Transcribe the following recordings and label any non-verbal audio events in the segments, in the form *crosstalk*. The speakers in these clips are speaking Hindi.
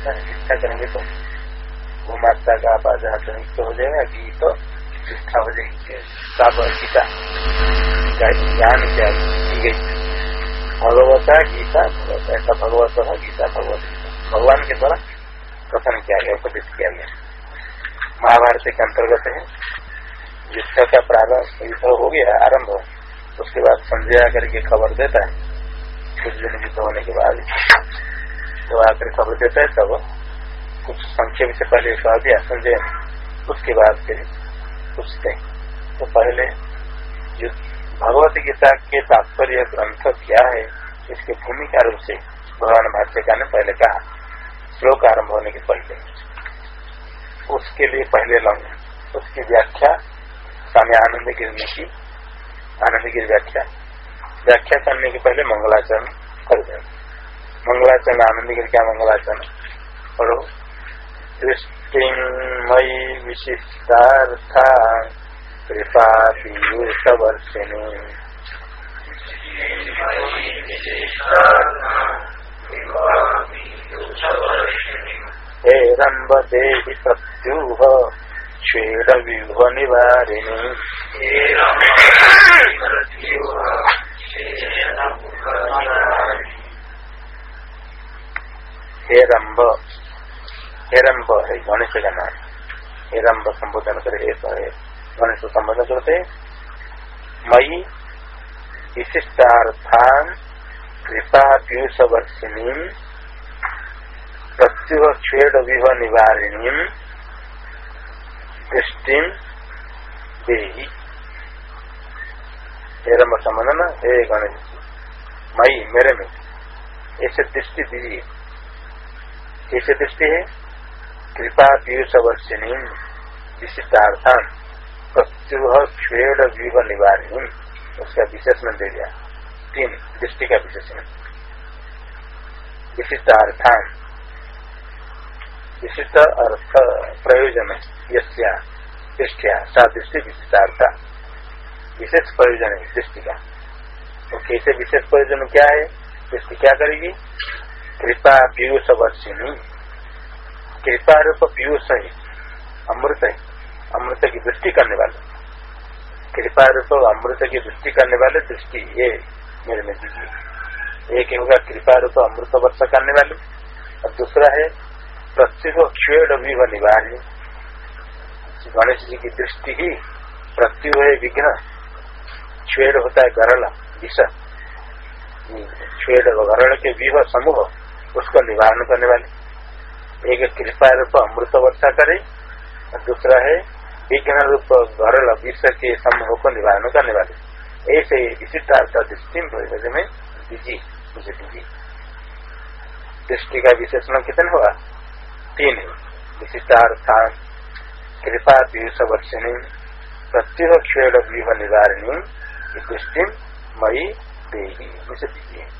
इच्छा इच्छा करेंगे तो वो माता का आपात संयुक्त हो जाएगा, गीत इच्छा हो जाएगी। गीता ज्ञान क्या की गई भगवता गीता भगवत ऐसा भगवत गीता, भगवत भगवान के द्वारा कथन किया गया, उपदेश किया गया। महाभारत के अंतर्गत है। युद्ध का प्रारंभ, युद्ध हो गया, आरंभ उसके बाद संजय आकर के खबर देता है। कुछ दिन युद्ध होने के बाद तो आकर खबर देता है तब कुछ संक्षेप से पहले दिया संजय उसके बाद फिर पूछते तो पहले जो भगवत गीता के तात्पर्य ग्रंथ क्या है, इसकी भूमिका रूप से भगवान भाष्यकार ने पहले कहा, श्लोक आरंभ होने के पहले। उसके लिए पहले लंग, उसकी व्याख्या स्वामी आनंद गिरने की, आनंद गिर व्याख्या। व्याख्या करने के पहले मंगलाचरण कर दें। मंगलाचरण, आनंद गिर क्या मंगलाचरण। पढ़ो मई विशिष्टार्था कृपा पीयूषवर्षिणी। हेरम्ब देहि प्रत्युह विभ निवारिणी हेरम्ब हेरम्ब है, गणेश का नाम हेरम्ब संबोधन करे हे तो गणेश संबोधन करते मई विशिष्टार्थान कृपा पीयूष वर्षिणी प्रत्युह छेद विह निवारिणी, दृष्टि देही। मेरा न हे गणेश मई मेरे में ऐसे दृष्टि दीजिए। कैसे दृष्टि है। कृपा पीयूष वर्षिणी विशिष्टार्थान प्रत्युह छेद विह निवारिणी उसका विशेषण दे दिया। तीन दृष्टि का विशेषण विशिष्टार्थान। विशिष्ट अर्थ प्रयोजन यस्या सा दृष्टि विशिष्टार्थ। विशेष प्रयोजन है दृष्टि का। तो कैसे विशेष प्रयोजन क्या है? दृष्टि क्या करेगी? कृपा पीयूष वर्षिणी कृपा रूप पीयूष है अमृत है अमृत की दृष्टि करने वाले। कृपा रूप अमृत की दृष्टि करने वाले दृष्टि ये मेरे में दीजिए एक होगा कृपा रूप अमृत वर्ष करने वाले, और दूसरा है प्रत्युह क्षेड़ विव निवार्य गणेश जी की दृष्टि ही प्रत्यु है विघ्न। छेड़ होता है गरल, विष। छेड़ गरल के विव समूह। उसका निवारण करने वाले। एक कृपा रूप अमृत वर्षा करे दूसरा है, विघ्न रूप गरल विष के समूह को निवारण करने वाले। ऐसे विशिष्ट दृष्टि में दीजिए, मुझे दीजिए। दृष्टि का विशेषण कितने हुआ? तीन विशिष्टार्थान कृपा पीयूष वर्षिणी प्रत्युह व्यूह निवारिणी दृष्टि मई देही मुझे दीजिए।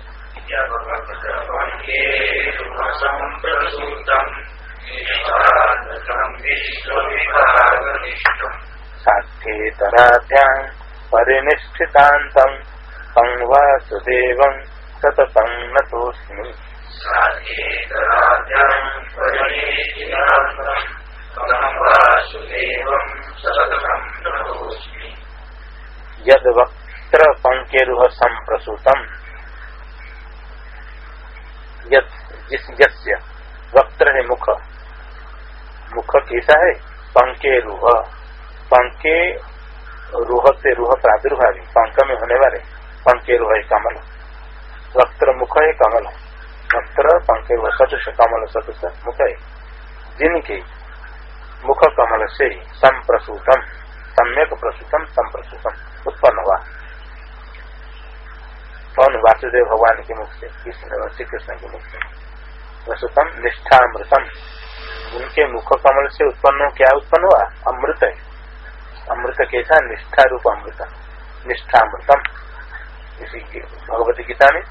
विश्व विभाग निष्ठम साध्येतराभ्यां परिनिष्ठितान्तम् तं वासुदेवं सततं नतोऽस्मि। यद वक्त्र पंकेरुह जिस यस्य। वक्त्र है मुख। मुख कैसा है? पंके रूह। पंके रूह से रूह प्रादुर्भावी। पंक में होने वाले पंके रूह है कमल। वक्त्र मुख है कमल। वक्त्र पंके रूह, सदृश कमल, सदृश मुख है। जिनके मुख कमल से संप्रसूतम, सम्यक प्रसूतम, संप्रसूतम उत्पन्न हुआ। कौन वासुदेव भगवान के मुख से कृष्ण श्री कृष्ण के मुख से वसुतम निष्ठामृतम। उनके मुख कमल से उत्पन्न क्या उत्पन्न हुआ? अमृत है। अमृत कैसा निष्ठा रूप अमृत। निष्ठामृतम। इसी भगवती गीता में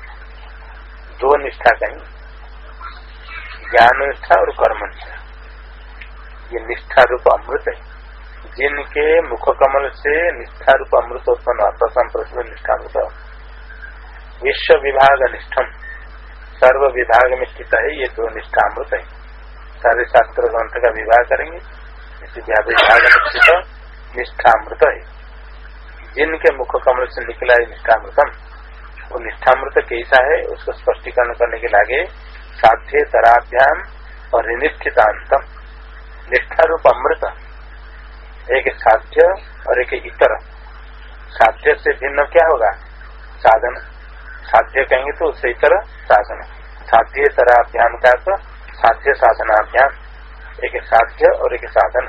दो निष्ठा कहीं। ज्ञान निष्ठा और कर्म निष्ठा। ये निष्ठा रूप अमृत है। जिनके मुख कमल से निष्ठा रूप अमृत उत्पन्न प्रथम प्रश्न निष्ठामृत विश्व विभाग निष्ठम सर्व विभाग में स्थित है ये दो निष्ठामृत है। सारे शास्त्र ग्रंथ का विवाह करेंगे। इसी विभाग स्थित निष्ठामृत है। जिनके मुख कमल से निकला है निष्ठामृतम, वो निष्ठामृत कैसा है, उसको स्पष्टीकरण करने के लागे साध्य तराभ्याम और निष्ठितांतम। निष्ठा रूप अमृत, एक साध्य और एक इतर। साध्य से भिन्न क्या होगा? साधन। साध्य कहेंगे तो उससे इतर साधन। साध्य तराभ्याम का तो साध्य साधनाभ्याम। एक साध्य और एक साधन।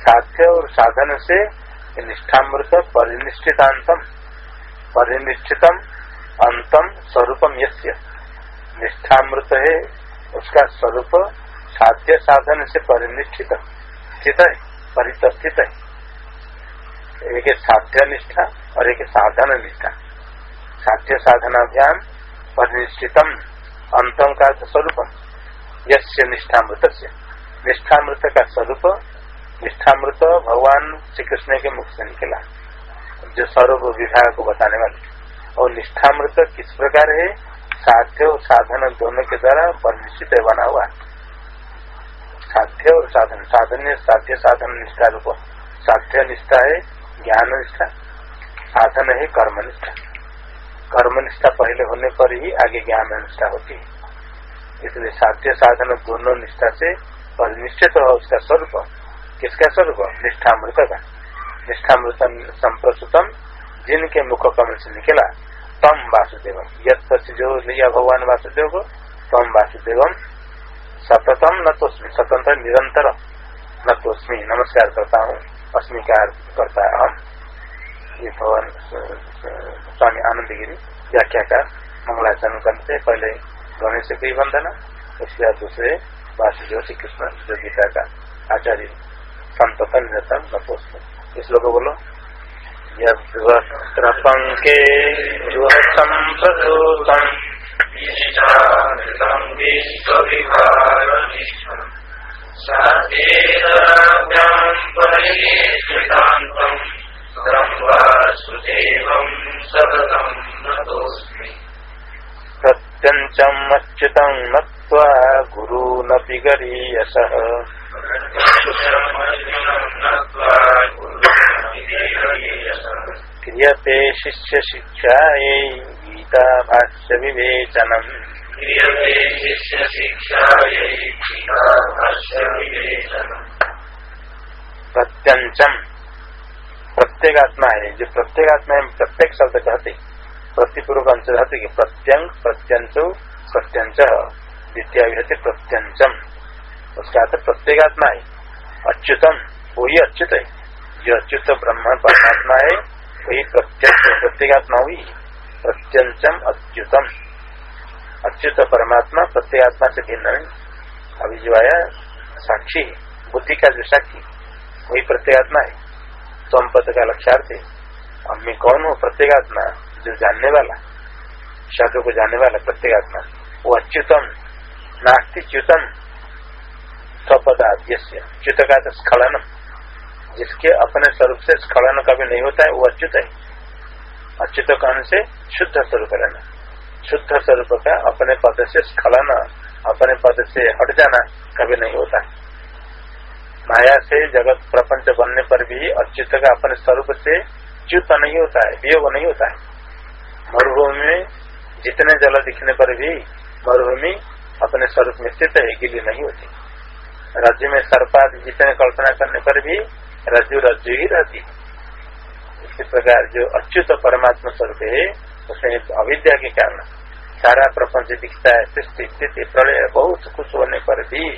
साध्य और साधन से निष्ठामृत परिनिष्ठितांतम परिनिष्ठितम अंतम स्वरूपम यस्य। निष्ठामृत है, उसका स्वरूप साध्य साधन से परिनिष्ठित स्थित है परिस्थित है। एक साध्य निष्ठा और एक साधन निष्ठा साध्य साधनाभ्याम परिनिष्ठितम अंतम का स्वरूप। यस्य निष्ठामृत से निष्ठामृत का स्वरूप, निष्ठामृत भगवान श्री कृष्ण के मुख से निकला। जो स्वरूप विभाग को बताने वाले। और निष्ठामृत किस प्रकार है? साध्य और साधन दोनों के द्वारा परिनिश्चित बना हुआ। साध्य और साधन। साधन साध्य साधन निष्ठा रूप। साध्य निष्ठा है ज्ञान निष्ठा। साधन है कर्म निष्ठा। कर्म निष्ठा पहले होने पर ही आगे ज्ञान निष्ठा होती है। इसलिए साध्य साधन दोनों निष्ठा से और निश्चित हो उसका स्वरूप। किसका स्वरूप? निष्ठामृत का निष्ठामृत संप्रस्तुतम जिनके मुख कमल से निकला, तम वासुदेव यद जो लिया भगवान वासुदेव को तम वासुदेवम। सततम न तो स्वतंत्र निरंतर। न तो नमस्कार करता हूँ। अस्मी करता है हम ये भगवान स्वामी आनंद गिरी व्याख्या का मंगलाचरण करते, पहले गणेश से वंदना, उसके बाद दूसरे वासुदेव श्री कृष्ण जो गीता का आचार्य संततन निरतम न तो इस लोगों बोलो। यपंके संप्रसूतम प्रत्यञ्चमच्युतं नत्वा गुरूनपि गरीयसः। क्रियते शिष्यशिक्षायै गीता भाष्य प्रत्यंचम प्रत्येगात्मा है जो प्रत्येगात्मा है प्रत्येक शब्द कहते प्रतिपूर्वक अंश कहते कि प्रत्यंग प्रत्यंच प्रत्यंच द्वितीय विहते प्रत्यंचम। उसका अर्थ प्रत्येगात्मा है अच्युतम, वही अच्युत है। जो अच्युत ब्रह्म परमात्मा है, वही प्रत्यक्ष प्रत्येगात्मा हुई प्रत्यंचम, अच्युतम। अच्युत परमात्मा प्रत्येगात्मा से भिन्न नहीं अभी जो आया, साक्षी बुद्धि का जो साक्षी वही प्रत्येगात्मा है। स्वम पद का लक्ष्यार्थ। है अम्मी कौन हो? प्रत्येगात्मा जो जानने वाला शब्द को जानने वाला प्रत्येगात्मा वो अच्युतम, नास्ति च्युतम स्वपदाद्य च्युत का तो स्खलन जिसके अपने स्वरूप से स्खलन कभी नहीं होता है, वो अच्युत है। अच्युत कहने से शुद्ध स्वरूप रहना। शुद्ध स्वरूप का अपने पद से स्खलन, अपने पद से हट जाना कभी नहीं होता। माया से जगत प्रपंच बनने पर भी अच्युत का अपने स्वरूप से च्युत नहीं होता है, वियोग नहीं होता है। मरुभूमि में जितने जल दिखने पर भी मरुभूमि अपने स्वरूप में स्थित है, गिली नहीं होती। राज्य में सर्पाद जितने कल्पना करने पर भी रज्जु रज्जु ही रहती इसी प्रकार जो अच्युत परमात्मा स्वरूप है, उसमें अविद्या के कारण सारा प्रपंच दिखता है, सृष्टि स्थिति, प्रलय, बहुत कुछ होने पर भी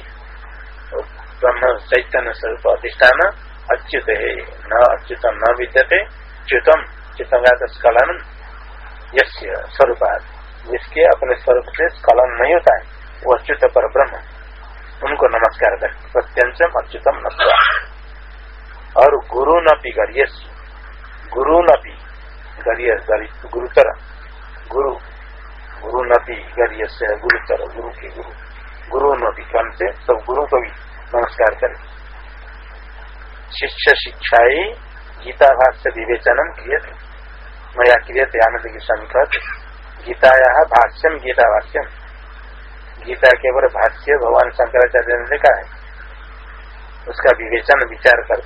ब्रह्म चैतन्य स्वरूप अधिष्ठान, अच्युत है न अच्युत न विद्यते च्युतम चितंगा स्खलन यस्य जिसके अपने स्वरूप से स्खलन नहीं होता है, वो अच्युत पर ब्रह्म उनको नमस्कार कर, प्रत्यंचम अच्युतम न और गुरु न पी गरियस, गुरु न पी गरियस गुरुतर। गुरु गुरु न पी गरियस, गुरुतर, गुरु के गुरु। गुरु न कम से, सब गुरु को भी। नमस्कार करें। शिष्य शिक्षाई, गीता भाष्य विवेचनम थे मया क्रियते आनंद की कहते, गीताया भाष्यम गीता भाष्यम गीता केवल भाष्य, भगवान शंकराचार्य ने लिखा है। उसका विवेचन, विचार कर।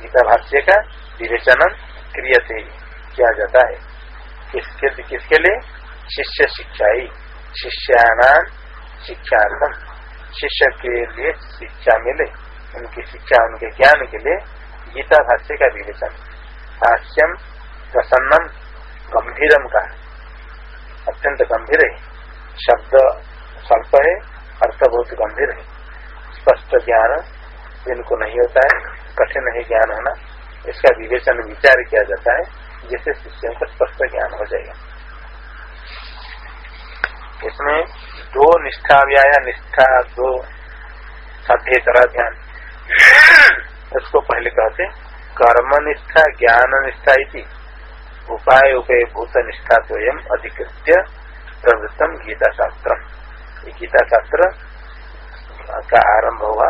गीता भाष्य का विवेचन क्रियते, किया जाता है। किसके किसके लिए? शिष्य शिक्षा ही शिष्याणाम शिक्षार्थम शिष्य के लिए शिक्षा मिले, उनकी शिक्षा, उनके ज्ञान के लिए गीता भाष्य का विवेचन। भाष्यम प्रसन्नम गंभीरम का अत्यंत गंभीर है। शब्द स्वल्प है, अर्थ बहुत गंभीर है। स्पष्ट ज्ञान जिनको नहीं होता है, कठिन है ज्ञान होना। इसका विवेचन विचार किया जाता है, जिससे शिष्यों को स्पष्ट ज्ञान हो जाएगा। इसमें दो निष्ठा व्याया निष्ठा दो साध्यतरा ध्यान। इसको पहले कहते कर्म निष्ठा, ज्ञान निष्ठा इति। उपाय उपय भूत निष्ठा तो स्वयं अधिकृत्य प्रवृत्तम गीता शास्त्र गीता शास्त्र का आरंभ हुआ,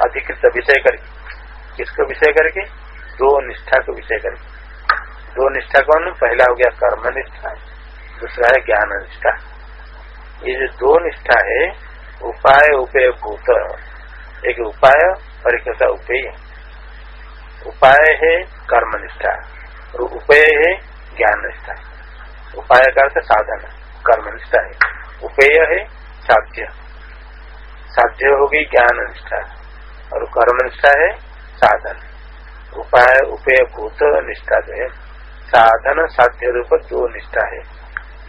अधिकृत विषय करके। किसको विषय करके? दो निष्ठा को विषय करके। दो निष्ठा कौन? पहला हो गया कर्म निष्ठा, दूसरा है ज्ञान निष्ठा। ये जो दो निष्ठा है, उपाय उपय भूत। एक उपाय और एक होता उपेय। उपाय है कर्म निष्ठा और उपेय है ज्ञान निष्ठा। उपाय का अर्थ साधन कर्म निष्ठा है। उपेय है साध्य। साध्य होगी ज्ञान निष्ठा और कर्म निष्ठा है साधन। उपाय, उपेय भूत निष्ठा जो है, साधन साध्य रूप दो निष्ठा है।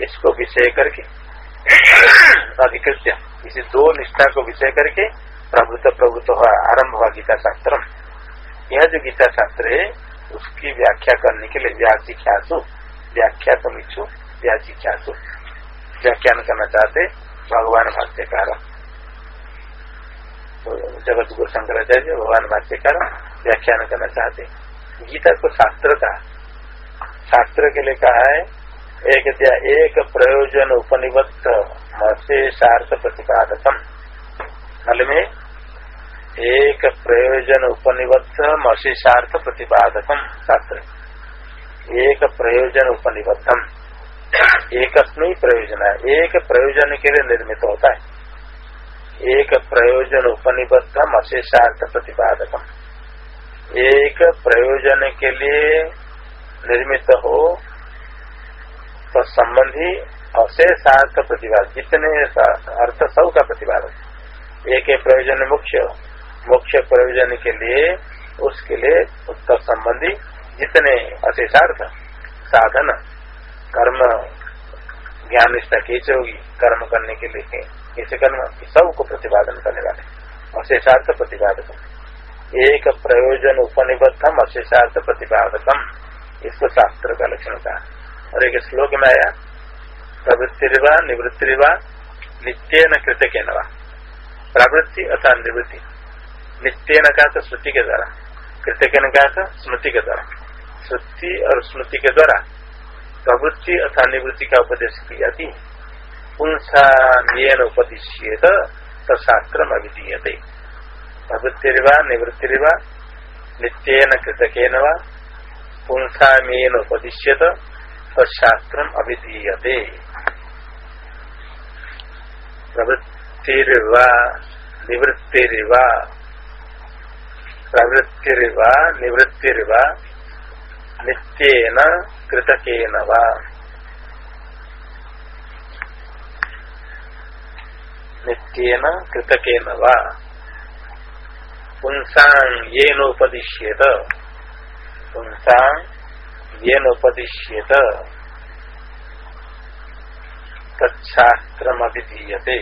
इसको विषय करके अधिकृत्य इसी दो निष्ठा को विषय करके प्रभुत्व प्रभुत्व हुआ आरंभ हुआ गीता शास्त्र यह जो गीता शास्त्र है, उसकी व्याख्या करने के लिए व्याख्यासु व्याख्या तो इच्छु व्याख्यासु व्याख्यान करना चाहते, भगवान भाष्यकार। तो जगत गुरु शंकराचार्य, भगवान भाष्यकार, व्याख्यान करना चाहते। गीता को शास्त्र का शास्त्र के लिए कहा है एक एक प्रयोजन उपनिबद्ध मशेषार्थ प्रतिपादकम। फल में एक प्रयोजन उपनिबद्ध मशीषार्थ प्रतिपादकम शास्त्र एक प्रयोजन उपनिबद्धम। एक प्रयोजन है एक प्रयोजन के लिए निर्मित होता है। एक प्रयोजन उपनिबद्ध मशेषार्थ प्रतिपादकम। एक प्रयोजन के लिए निर्मित हो तो संबंधी अशेषार्थ प्रतिपाद जितने अर्थ सब का प्रतिपादक एक प्रयोजन मुख्य मुख्य प्रयोजन के लिए, उसके लिए उत्तर संबंधी जितने अशेषार्थ साधन, कर्म, ज्ञान निष्ठा कैसे होगी, कर्म करने के लिए कैसे कर्म सबको प्रतिपादन करने वाले अशेषार्थ प्रतिपादक एक प्रयोजन उपनिबद्धम अशेषार्थ प्रतिपादकम। इसको शास्त्र का लक्षण था और एक श्लोक में आया प्रवृत्ति निवृत्ति नित्य न कृत्य के नवा प्रवृत्ति अथवा निवृत्ति। नित्य न कहा था श्रुति के द्वारा। कृत्य ने कहा था स्मृति के द्वारा। श्रुति और स्मृति के द्वारा प्रवृत्ति अथवा निवृत्ति का उपदेश की जाती पुंसा नियन उपदिश्येत तशास्त्र अभिधीयते प्रवृत्तिरिवा निवृत्तिरिवा नित्यन कृतकेन वा पुंसा मेन उपदिश्यत तशास्त्र अभिधीयते। प्रवृत्तिरिवा, निवृत्तिरिवा प्रवृत्तिरिवा, निवृत्तिरिवा, नित्येन कृतकेन वा। नित्येन कृतकेन वा। पुंसां येनोपदिश्येत। पुंसां येनोपदिश्येत। तच्छास्त्रमभिधीयते।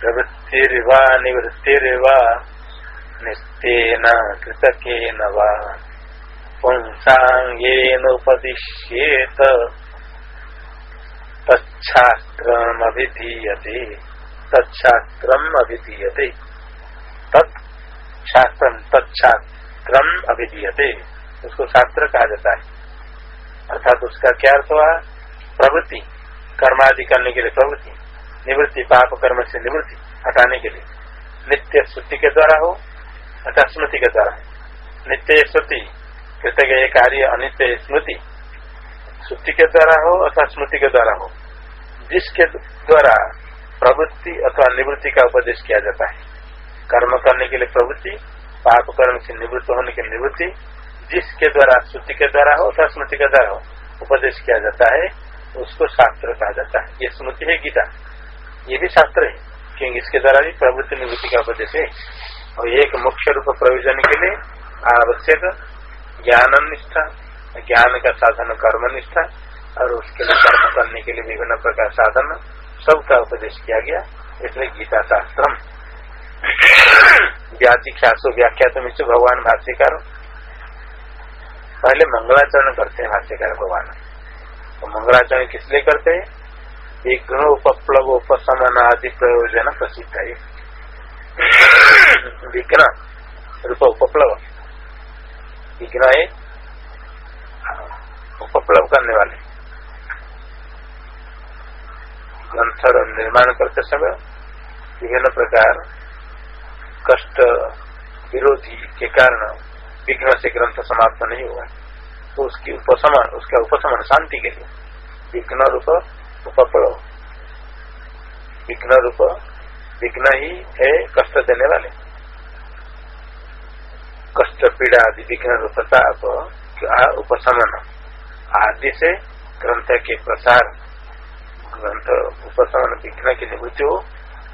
प्रवृत्तिरिवा निवृत्तिरिवा निस्तेन कृतकेन वा। पुंसांगेनोपदिश्येत तच्छास्त्रम अभिधीयते तच्छास्त्रम अभिधीयते तत्शास्त्र तत्शास्त्रम अभिधीयते। उसको शास्त्र कहा जाता है। अर्थात उसका क्या अर्थ हुआ? प्रवृत्ति। कर्मादि करने के लिए प्रवृत्ति। निवृत्ति पाप कर्म से निवृत्ति हटाने के लिए। नित्य श्रुति के द्वारा हो अथवा स्मृति के द्वारा। नित्य श्रुति, कृतज्ञ कार्य, अनित्य स्मृति। श्रुति के द्वारा हो अथवा स्मृति के द्वारा हो। जिसके द्वारा प्रवृत्ति अथवा निवृत्ति का उपदेश किया जाता है। कर्म करने के लिए प्रवृत्ति पाप कर्म से निवृत्त होने की निवृत्ति, जिसके द्वारा, श्रुति के द्वारा हो, अथवा स्मृति के द्वारा हो, उपदेश किया जाता है, उसको शास्त्र कहा जाता है। ये स्मृति है गीता। ये भी शास्त्र है, क्योंकि इसके द्वारा भी प्रवृत्ति निवृत्ति का उपदेश है। और एक मुख्य रूप प्रयोजन के लिए आवश्यक ज्ञान निष्ठा ज्ञान का साधन कर्म निष्ठा और उसके लिए कर्म करने के लिए विभिन्न प्रकार साधन, सबका उपदेश किया गया। इसलिए गीता शास्त्र तो मिश्र भगवान भाष्यकार पहले मंगलाचरण करते हैं भाष्यकार भगवान। तो मंगलाचरण किस लिए करते हैं? विघ्न उपप्लव उपशमन आदि प्रयोजन प्रसिद्ध है। विघ्न, रूप उपप्लव। विघ्न है, उपप्लव करने वाले। ग्रंथ निर्माण करते समय विभिन्न प्रकार कष्ट विरोधी के कारण विघ्न से ग्रंथ समाप्त नहीं हुआ तो उसकी उपशमन उसका उपशमन शांति के लिए। विघ्न रूप उपप्लव विघ्न रूप, विघ्न ही है कष्ट देने वाले। कष्ट, पीड़ा आदि, विघ्न रूपता उपशमन आदि से ग्रंथ के प्रसार, ग्रंथ उपशमन विघ्न की निवृत्ति हो,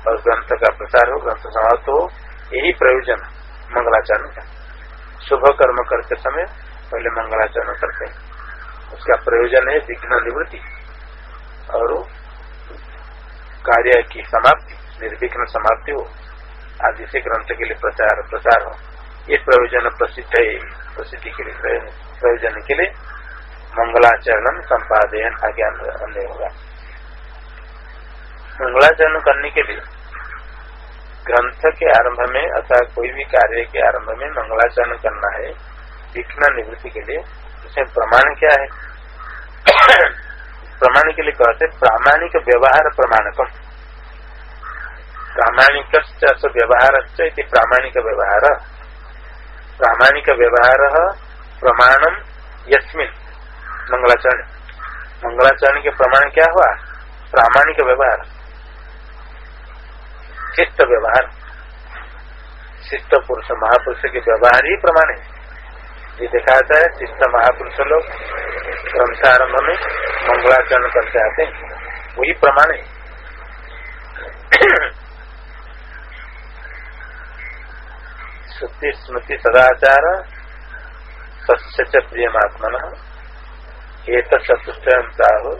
और ग्रंथ का प्रसार हो, ग्रंथ समाप्त हो यही प्रयोजन मंगलाचरण का। शुभ कर्म करते समय पहले मंगलाचरण करते हैं। उसका प्रयोजन है विघ्न निवृत्ति। और कार्य की समाप्ति, निर्विघ्न समाप्ति हो। आदि से ग्रंथ के लिए प्रचार, प्रसार हो। ये प्रयोजन प्रसिद्ध है, प्रसिद्धि के लिए प्रयोजन के लिए मंगलाचरण संपादन अन्य होगा। मंगलाचरण करने के लिए ग्रंथ के आरंभ में अथवा कोई भी कार्य के आरंभ में मंगलाचरण करना है विघ्न निवृत्ति के लिए, उसमें प्रमाण क्या है? *coughs* प्रमाण के लिए कहते प्रामाणिक व्यवहार प्रमाणकम। प्रामाणिक व्यवहार प्रामाणिक व्यवहार। प्रामाणिक व्यवहार प्रमाणम यस्मिन मंगलाचरण। मंगलाचरण के प्रमाण क्या हुआ? प्रामाणिक व्यवहार। शिष्ट व्यवहार। शिष्ट पुरुष महापुरुष के व्यवहार ही प्रमाण है। ये देखा जाता है, शिष्ट महापुरुष लोग ग्रंथारंभ में मंगलाचरण करते आते हैं। वही प्रमाण है। श्रुति स्मृति, सदाचार, सस्य प्रियमात्मन एक चतुष्टता हो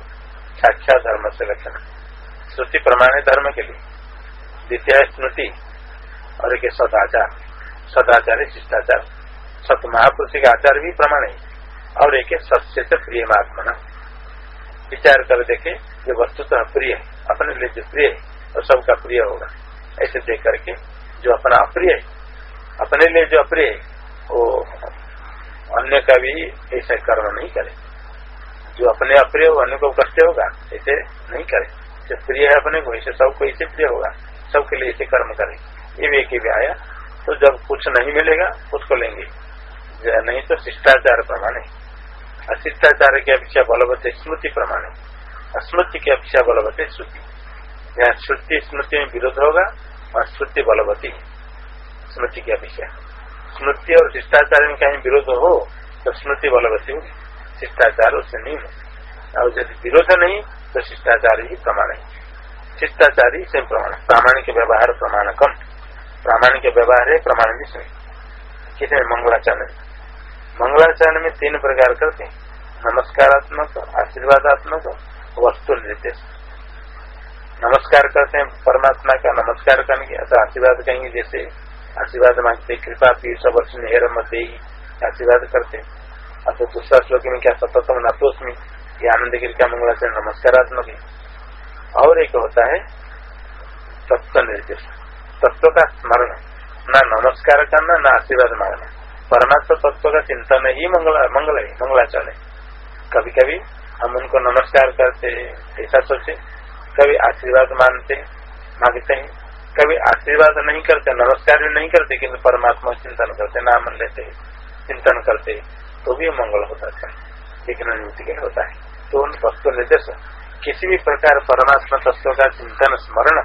साक्षात धर्म से लक्षण श्रुति प्रमाण है धर्म के लिए। द्वितीय स्मृति और एक सदाचार। सदाचार है शिष्टाचार। सत महापुरुष के आचार भी प्रमाण है। और एक सत्य से प्रिय महात्मा विचार कर देखे जो वस्तुतः प्रिय है। अपने लिए जो प्रिय है और सबका प्रिय होगा। ऐसे देख करके जो अपना अप्रिय है, अपने लिए जो अप्रिय है, वो अन्य का भी ऐसा कर्म नहीं करे। जो अपने अप्रिय हो अन्य को कष्ट होगा, ऐसे नहीं करे। जो प्रिय है अपने को, ऐसे सबको ऐसे प्रिय होगा। सबके लिए ऐसे कर्म करें। ये भी भी आया तो जब कुछ नहीं मिलेगा, उसको लेंगे। नहीं तो शिष्टाचार प्रमाण। है अशिष्टाचार की अपेक्षा बलवते स्मृति प्रमाण। है स्मृति की अपेक्षा बलवते श्रुति। यहाँ श्रुति, स्मृति में विरोध होगा और श्रुति बलवती। स्मृति की अपेक्षा। स्मृति और शिष्टाचार में कहीं विरोध हो तो स्मृति बलवती होगी। शिष्टाचार उससे नहीं हो और यदि विरोध नहीं तो शिष्टाचार ही प्रमाण। है शिष्टाचार ही से प्रमाण। प्रामाणिक व्यवहार प्रमाण कम प्रामाणिक व्यवहार है प्रमाण भी सही कितने मंगलाचरण। मंगलाचरण में तीन प्रकार करते हैं। नमस्कारात्मक, आशीर्वादात्मक, वस्तु निर्देश। नमस्कार करते हैं, परमात्मा का नमस्कार करेंगे, अथवा आशीर्वाद कहेंगे, जैसे आशीर्वाद मांगते कृपा सब वर्ष मेहर मत आशीर्वाद करते अतो दूसरा श्लोक में क्या सततम में, ये आनंद गिर का मंगलाचरण नमस्कारात्मक है? और एक होता है तत्व निर्देश। तत्व का स्मरण। न नमस्कार करना, न आशीर्वाद मांगना। परमात्मा तत्व का चिंतन ही मंगला, मंगल है मंगलाचरण है कभी कभी हम उनको नमस्कार करते, ऐसा सोचे। कभी आशीर्वाद मानते, मांगते हैं। कभी आशीर्वाद नहीं करते, नमस्कार भी नहीं करते किन्तु परमात्मा चिंतन करते, नाम लेते, चिंतन करते तो भी मंगल होता है। लेकिन होता है? तो उन तत्व निर्देश किसी भी प्रकार परमात्मा तत्व का चिंतन स्मरण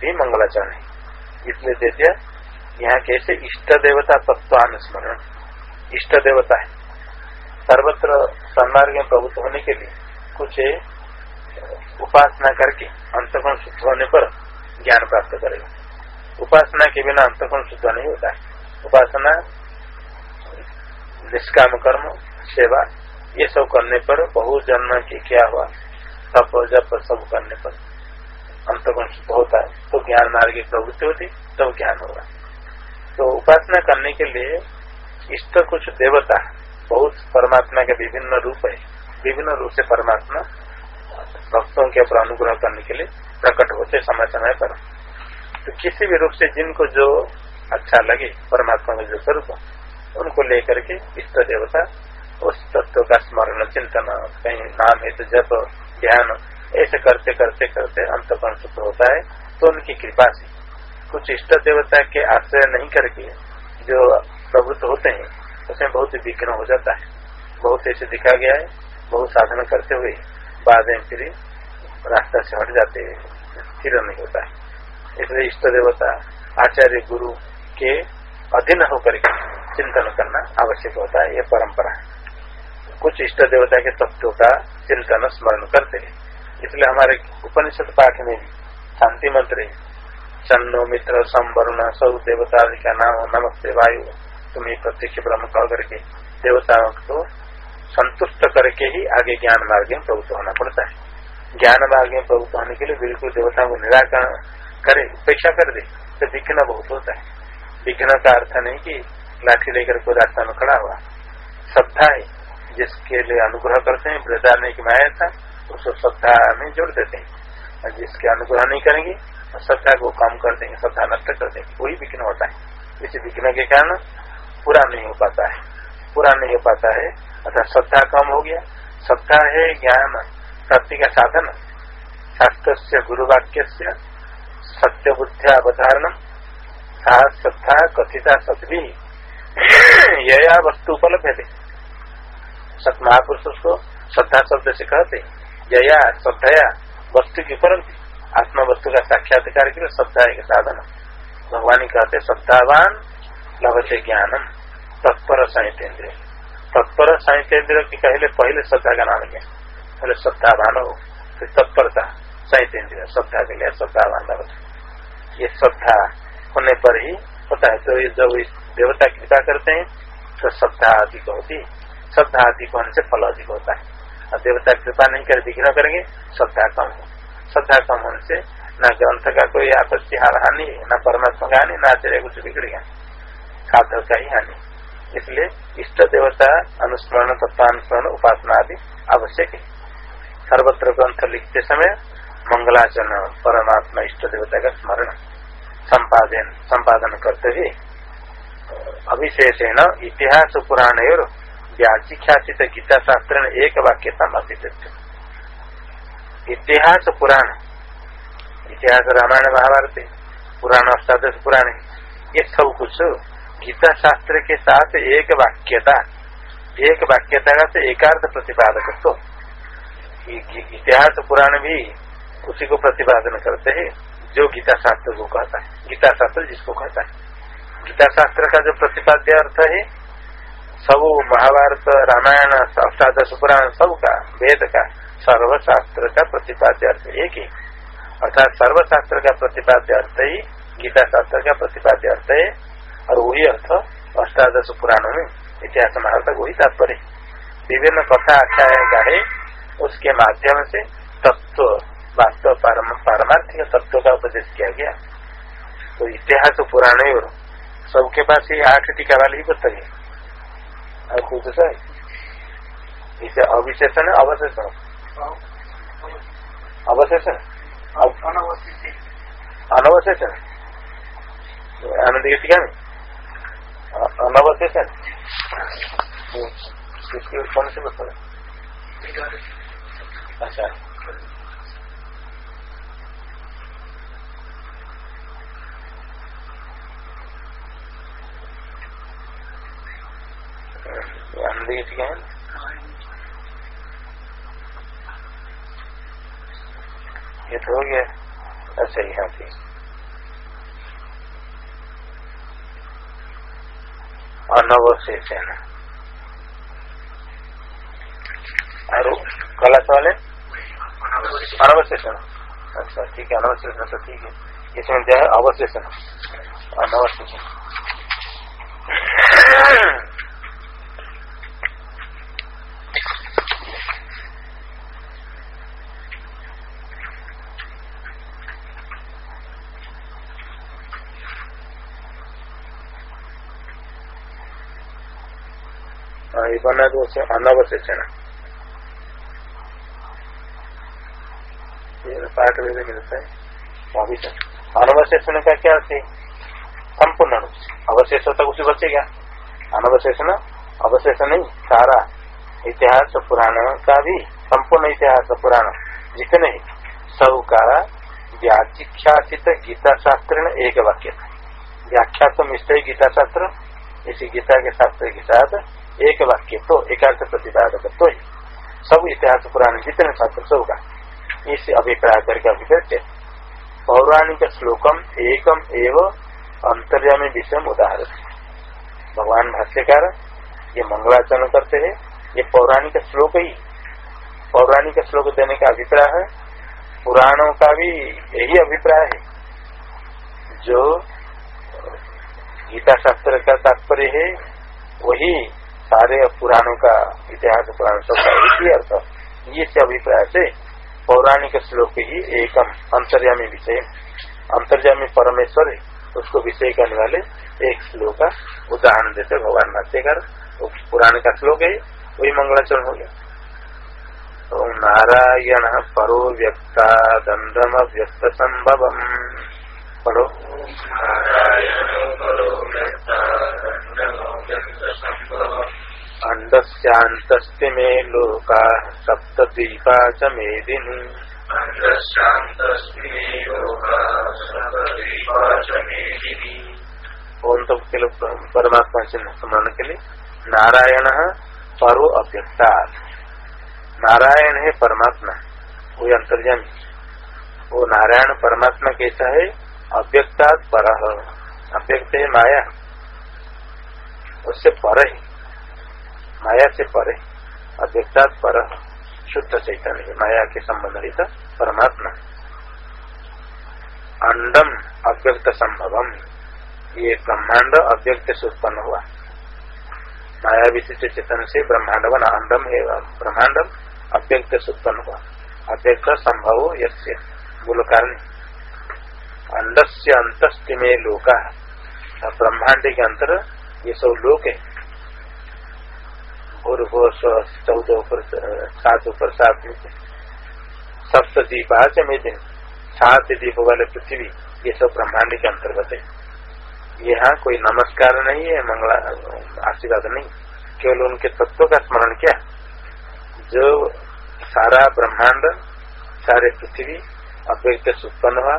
भी मंगलाचरण है इसलिए देते यहाँ कैसे इष्ट देवता तत्व स्मरण? इष्ट देवता है। सर्वत्र सन्मार्ग में प्रभुत्व होने के लिए कुछ उपासना करके अंतगुण शुद्ध होने पर ज्ञान प्राप्त करेगा। उपासना के बिना अंतगुण शुद्ध नहीं होता है। उपासना, निष्काम कर्म, सेवा, ये सब करने पर बहु जन्म की क्या हुआ? तप जप सब करने पर। अंतगुण शुद्ध होता है तो ज्ञान मार्ग की प्रवृत्ति होती, तब तो ज्ञान होगा। तो उपासना करने के लिए इष्ट कुछ देवता बहुत परमात्मा के विभिन्न रूप है। विभिन्न रूप से परमात्मा भक्तों के ऊपर अनुग्रह करने के लिए प्रकट होते समय समय पर। तो किसी भी रूप से जिनको जो अच्छा लगे, परमात्मा का जो स्वरूप, उनको लेकर के इष्ट देवता उस तत्व का स्मरण, चिंतन, कहीं नाम है तो जप ध्यान ऐसे करते करते करते अंतपन शुद्ध होता है तो उनकी कृपा से। कुछ इष्ट देवता के आश्रय नहीं करके जो प्रभुत्व होते हैं, उसमें बहुत ही विघ्न हो जाता है। बहुत ऐसे दिखा गया है, बहुत साधन करते हुए बाद में फिर, रास्ता से हट जाते स्थिर नहीं होता है। इसलिए इष्ट देवता, आचार्य गुरु के अधीन होकर के चिंतन करना आवश्यक होता है, यह परंपरा है। कुछ इष्ट देवता के तत्वों का चिंतन स्मरण करते। हैं इसलिए हमारे उपनिषद पाठ में भी शांति मंत्र चन्नो मित्र, संवरुण सौ देवता का नाम, नमस्ते वायु, तुम्हें प्रत्यक्ष ब्रह्म कह करके देवताओं को संतुष्ट करके ही आगे ज्ञान मार्ग में प्रभुत्व होना पड़ता है। ज्ञान मार्ग में प्रभुत्व होने के लिए बिल्कुल देवताओं को निराकरण करे, उपेक्षा कर दे तो विघ्न बहुत होता है। विघ्न का अर्थ नहीं कि लाठी लेकर कोई रास्ता में खड़ा हुआ। श्रद्धा है जिसके लिए अनुग्रह करते हैं वृद्धा ने की माया था उसको श्रद्धा में जोड़ देते हैं। जिसके अनुग्रह नहीं करेंगे श्रद्धा को कम कर देंगे, श्रद्धा नष्ट कर देंगे। वही विघ्न होता है। इस विघ्न के कारण पूरा नहीं हो पाता है। पूरा नहीं हो पाता है। अर्थात श्रद्धा कम हो गया। श्रद्धा है ज्ञान, प्राप्ति का साधन। शास्त्र से गुरुवाक्य से सत्य बुद्धिया अवधारण सा श्रद्धा, कथिता सतभी यया वस्तु उपलब्ध है सत महापुरुष उसको श्रद्धा शब्द से कहते यया श्रद्धया, वस्तु की उपलब्धि आत्मा वस्तु का साक्षात्कार के लिए श्रद्धा एक साधन भगवान ही कहते श्रद्धावान लभते ज्ञानम, तत्पर साहित्येन्द्र तत्पर साहित्येन्द्र की कहले पहले श्रद्धा का नाम क्या पहले श्रद्धावान हो, फिर तत्परता साहित्येन्द्र श्रद्धा के लिए श्रद्धावान लभते। ये श्रद्धा होने पर ही होता है तो जब देवता कृपा करते हैं तो श्रद्धा अधिक होती श्रद्धा अधिक होने से फल अधिक होता है। और देवता कृपा नहीं कर विघ्न करेंगे, श्रद्धा कम हो। श्रद्धा कम होने से न ग्रंथ का कोई आपत्ति, हानि, न परमात्मा का हानि, न आचार्य कुछ बिगड़ेगा साधक का ही हानि। इसलिए इष्ट देवता, अनुस्मरण, तत्वानुस्मरण, उपासना आदि आवश्यक है। सर्वत्र ग्रंथ लिखते समय मंगलाचरण, परमात्मा, इष्ट देवता का स्मरण, संपादन संपादन करते हुए अभिशेषण इतिहास पुराण और व्याचिख्यासित गीता शास्त्र एक वाक्य समर्पित इतिहास पुराण। इतिहास रामायण महाभारत। पुराण अष्टादश पुराण। ये सब कुछ गीता शास्त्र के साथ एक वाक्यता एक वाक्यता का से एकार्थ प्रतिपादक तो। इतिहास पुराण भी उसी को प्रतिपादन करते हैं, जो गीता शास्त्र को कहता है। गीता शास्त्र जिसको कहता है। गीता शास्त्र का जो प्रतिपाद्य अर्थ है सब महाभारत, रामायण, अष्टादश पुराण सब का वेद का सर्वशास्त्र का प्रतिपाद्य अर्थ एक ही। अर्थात सर्वशास्त्र का प्रतिपाद्य अर्थ ही गीता शास्त्र का प्रतिपाद्य अर्थ है, और वही अर्थ अष्टादश पुराणों में इतिहास महाभारत वही तात्पर्य। विभिन्न कथा आख्याय है उसके माध्यम से तत्व, वास्तव पारमार्थिक तत्व का उपदेश किया गया। तो इतिहास पुराण सबके पास ये आठ टीका वाले ही पुस्तक। है और कुछ है। इसे अविशेषण है अवशेषण। अवशेषण? अनवशेषण। आनंद की टीका में अनवशेषण। इसके कौन से बता अच्छा। टीका है ये तो हो गया अच्छा यहाँ से अनवशेषण और कलश वाले? अनवशेषण अच्छा ठीक है अनवशेषण तो ठीक है. इसमें जो है अवशेषण अनवशेषण तो अनवशेषण पाठ मिलता है। तक अनवशेषण का क्या अर्थ है संपूर्ण रूप से अवशेष तक उसे बचेगा। अनवशेषण अवशेष नहीं, सारा इतिहास पुराण का भी, संपूर्ण इतिहास पुराण, जितने सब का व्याख्याचित गीता शास्त्र एक वाक्य था। व्याख्या तो मिश्र गीता शास्त्र इसी गीता के शास्त्र के साथ एक वाक्य तो एकार्थ प्रतिपादक तो सब इतिहास पुराण जितने शास्त्र सब का इस अभिप्राय करके अभिप्राय पौराणिक श्लोकम एकम एवं अंतर्यामी विषय उदाहरण। भगवान भाष्यकार ये मंगलाचरण करते हैं। ये पौराणिक श्लोक ही। पौराणिक श्लोक देने का अभिप्राय है। पुराणों का भी यही अभिप्राय है। जो गीता शास्त्र का तात्पर्य है, वही सारे पुराणों का इतिहास, पुराण सब ही अर्थ ये से अभिप्राय से पौराणिक श्लोक ही एकम अंतर्यामी विषय। अंतर्यामी परमेश्वर उसको विषय करने वाले एक श्लोक का उदाहरण देते भगवान भाष्यकर पुराण का श्लोक है, वही मंगलाचरण हो गया। ओम नारायण परो व्यक्ता दंडम व्यक्त संभव पढ़ो। अंडस्यांतस्ति मे लोका सप्तद्वीपा च मेदिनी ओम तो के परमात्मा चिन्ह स्मरण के लिए नारायण परो अव्यक्ता नारायण है परमात्मा वो अंतर्जन वो नारायण परमात्मा कैसा है? अव्यक्ता पर। अव्यक्त है माया। उससे पर है। माया से पर है अव्यक्ता पर शुद्ध चैतन्य, माया के संबंध रहित परमात्मा। अंडम अव्यक्त संभवम, ये ब्रह्मांड अव्यक्त से उत्पन्न हुआ। माया विशिष्ट चेतन से ब्रह्मांड बना अंडम है ब्रह्मांडम अव्यक्त से उत्पन्न हुआ। अव्यक्त संभव यस्य, मूल कारण। अंड से अंतस्ति में लोका, ब्रह्मांड के अंतर ये सब लोक है। और वो चौदह ऊपर सात ऊपर सात सप्त दीप आज में दिन सात दीप वाले पृथ्वी, ये सब ब्रह्मांड के अंतर्गत है। यहाँ कोई नमस्कार नहीं है, मंगला, आशीर्वाद नहीं। केवल उनके तत्व का स्मरण किया। जो सारा ब्रह्मांड, सारे पृथ्वी अव्यक्त से उत्पन्न हुआ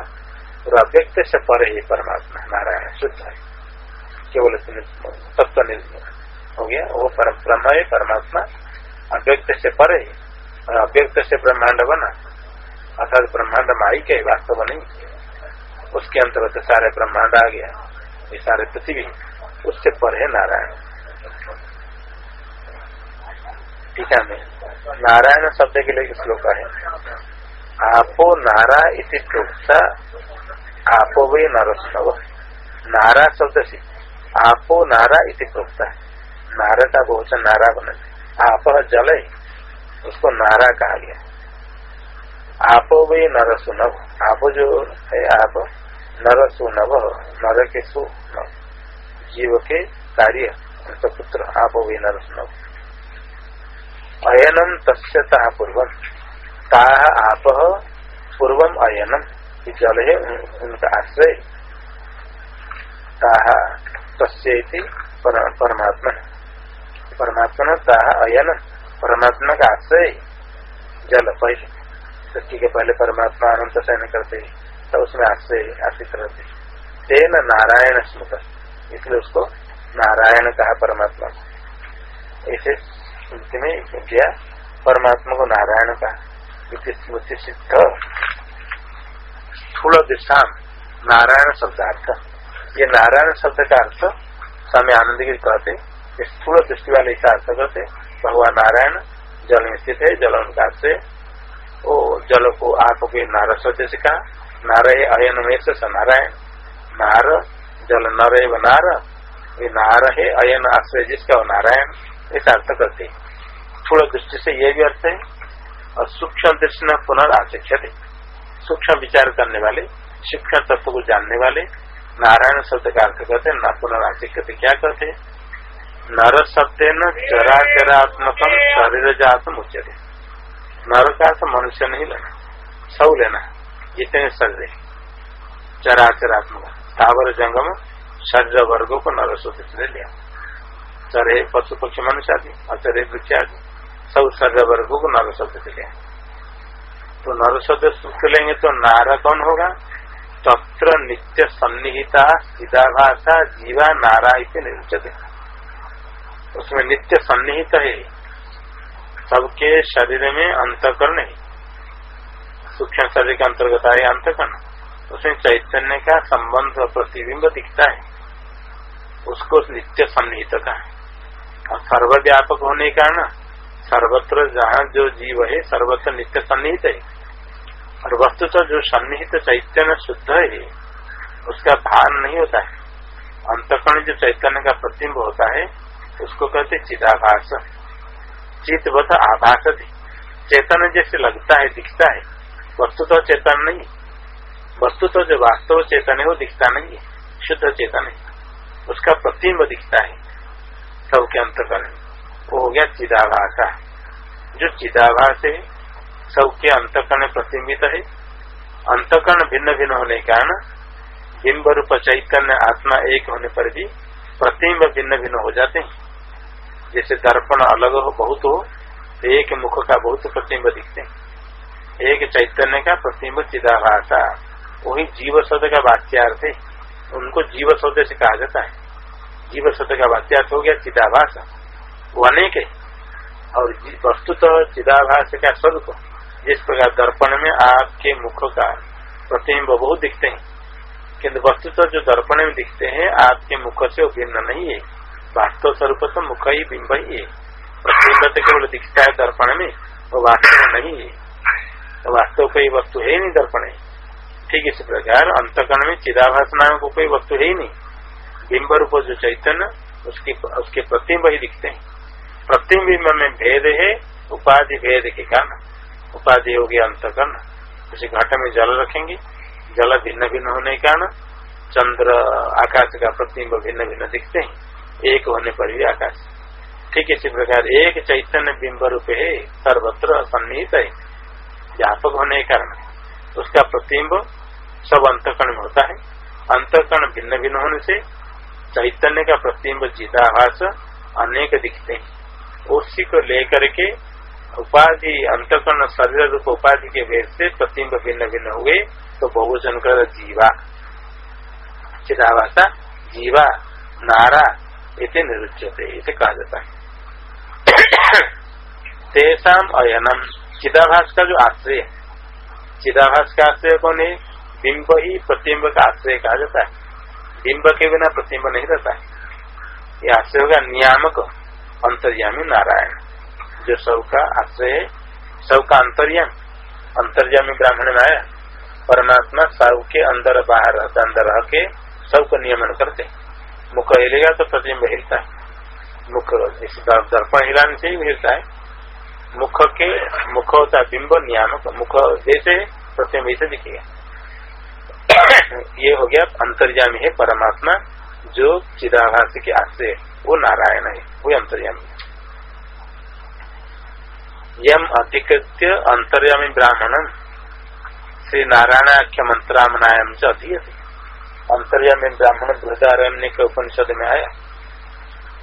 और अव्यक्त से पर ही परमात्मा नारायण शुद्ध है। केवल तत्व निर्भर। हो गया। वो ब्रह्म है, परमात्मा। अव्यक्त से पर है और अव्यक्त से ब्रह्मांड बना अर्थात ब्रह्मांड माई के वास्तव नहीं। उसके अंतर्गत सारे ब्रह्मांड आ गया। ये सारे पृथ्वी, उससे पर है नारायण। टीका में नारायण शब्द के लिए श्लोक है। आपो नारा इति प्रोक्ता, आपो वे नरस्नव नारा शब्द से, आपो नारा इति प्रोक्ता। नारा का बहुचन नारा बना आप जल, उसको नारा कहा गया। आपो वे नर सुनव आप जो है, आप नर सुनव नर के सु जीव के कार्य, उनका पुत्र, आप वे नर सुनव अयनम तस्य पूर्व। ता आप पूर्व अयनम जल है उनका आश्रय। ता तस्य परमात्मा। परमात्मा ता अयन परमात्मा का आश्रय जल पहले सृष्टि के पहले परमात्मा अनंत सहन करते तो उसमें आश्रय आश्रित रहते। तेन नारायण स्मृत। इसलिए उसको नारायण कहा परमात्मा ऐसे स्मृति में किया परमात्मा को नारायण कहा। स्मृति सिद्ध स्थूल दिशा नारायण शब्दार्थ। ये नारायण शब्द का अर्थ स्वामी आनंद गिरी कहते स्थूल दृष्टि वाले ऐसा अर्थ करते भगवान नारायण जल में स्थित है, जल उनका से। वो जल को आप के नार सोचे से कहा नार है अयन में से नारायण नार, जल नर नार, ये नार है, अयन आश्रय जिसका नारायण ऐसा अर्थ करते स्थूल दृष्टि से ये भी अर्थ है, और सूक्ष्म दृष्टि न पुनर्शिक्षते सूक्ष्म विचार करने वाले, शिक्षण तत्व को जानने वाले, नारायण शब्द का अर्थ करते न पुनराशिक्षते क्या कहते नर शब्द न चराचरात्मक शरीर जात उच्चते नर का अर्थ मनुष्य नहीं लेना। सब लेना जितने शरीर चराचरात्मक। स्थावर जंगम शरीर वर्गो को नर शब्द से लिया। चरे पशु पक्षी मनुष्य आदि, अचरे वृक्ष आदि, सब शरीर वर्गो को नर शब्द लिया। तो नर शब्द सुख लेंगे तो नारा कौन होगा? तत्र नित्य सन्निहिता सीधा भाषा जीवा नारा इसे निरुचते उसमें नित्य सन्निहित है। सबके शरीर में अंतकरण है। सूक्ष्म शरीर के अंतर्गत आए अंतकरण, उसमें चैतन्य का संबंध प्रतिबिंब दिखता है। उसको नित्य सन्निहित का और सर्वव्यापक होने का ना सर्वत्र जहाँ जो जीव है, सर्वत्र नित्य सन्निहित है। और वस्तु तो जो सन्निहित चैतन्य शुद्ध है, उसका भान नहीं होता है। अंतकरण जो चैतन्य का प्रतिम्ब होता है उसको कहते चिदाभास। चित्त आभास चेतन जैसे लगता है, दिखता है। वस्तु तो चेतन नहीं वस्तु तो जो वास्तव चेतन है, वो दिखता नहीं है। शुद्ध चेतन है। उसका प्रतिम्ब दिखता है। सबके अंतकरण। वो हो गया चिदाभाषा जो चिदाभास है सबके अंतकरण प्रतिम्बित है। अंतकरण भिन्न भिन्न होने के कारण, बिंब रूप चैतन्य आत्मा एक होने पर भी प्रतिम्ब भिन्न भिन्न हो जाते हैं। जैसे दर्पण अलग हो, बहुत हो तो एक मुख का बहुत प्रतिबिंब दिखते हैं। एक चैतन्य का प्रतिबिंब चिदाभाषा वही जीव शब्द का वाक्यार्थ है। उनको जीव शब्द से कहा जाता है। जीव शब्द का वाक्यार्थ हो गया चिदाभाषा वो अनेक है। और वस्तुतः तो चिदाभास का स्वरूप, जिस प्रकार दर्पण में आपके मुख का प्रतिबिंब बहुत दिखते हैं। किंतु वस्तु तो जो दर्पण में दिखते हैं आपके मुख से वो भिन्न नहीं है। वास्तव स्वरूप तो मुख ही बिंब ही है प्रतिबिंब तो केवल दिखता है दर्पण में वो वास्तव नहीं। है तो वास्तव कोई वस्तु है नहीं दर्पण। है ठीक इस प्रकार अंतकरण में चिदाभास नाम को कोई वस्तु है ही नहीं बिंब रूप जो चैतन्य, उसके उसके प्रतिम्ब ही दिखते हैं। प्रतिबिंब में भेद है, उपाधि भेद के कारण। उपाधि हो गया अंतकरण किसी घट में जल रखेंगे। जल भिन्न भिन्न होने के कारण चंद्र, आकाश का प्रतिम्ब भिन्न भिन्न दिखते हैं। एक होने पर भी आकाश। ठीक इसी प्रकार एक चैतन्य बिंब रूप है, सर्वत्र सन्निहित है। व्यापक होने के कारण उसका प्रतिम्ब सब अंतकरण में होता है। अंतकरण भिन्न भिन्न होने से चैतन्य का प्रतिम्ब चिदाभास अनेक दिखते हैं। उसी को लेकर के उपाधि, अंतकरण, शरीर रूप उपाधि के भेद से प्रतिम्ब भिन्न भिन्न हुए तो बहुजन कर जीवा। चिदावासा जीवा, नारा इसे निरुच्यते इसे कहा जाता है *coughs* तेसाम अयनम। चिदाभास का जो आश्रय है चिदाभास का आश्रय कौन है बिंब ही प्रतिम्ब का आश्रय कहा जाता है बिंब के बिना प्रतिम्ब नहीं रहता है। यह आश्रय होगा नियामक अंतर्यामी नारायण। जो सब का आश्रय है सब का अंतर्याम। अंतर्यामी ब्राह्मण में आया। परमात्मा सब के अंदर बाहर, अंदर रह के सबको नियमन करते मुख हिलेगा तो प्रतिबिंब हिलता है। मुख, इस दर्पण हिलाने से ही हिलता है। मुख के, मुख होता बिंब नियामक मुख जैसे प्रतिबिंब ऐसे दिखेगा। ये हो गया अंतर्यामी है परमात्मा, जो चिदाभास के आश्रय वो नारायण है। वो अंतर्यामी है। यम अधिकृत्य अंतर्यामी ब्राह्मण श्री नारायणाख्य मंत्रामनायम से अधीयते। अंतर्यामी ब्राह्मण ध्वजारण्य के उपनिषद में आया।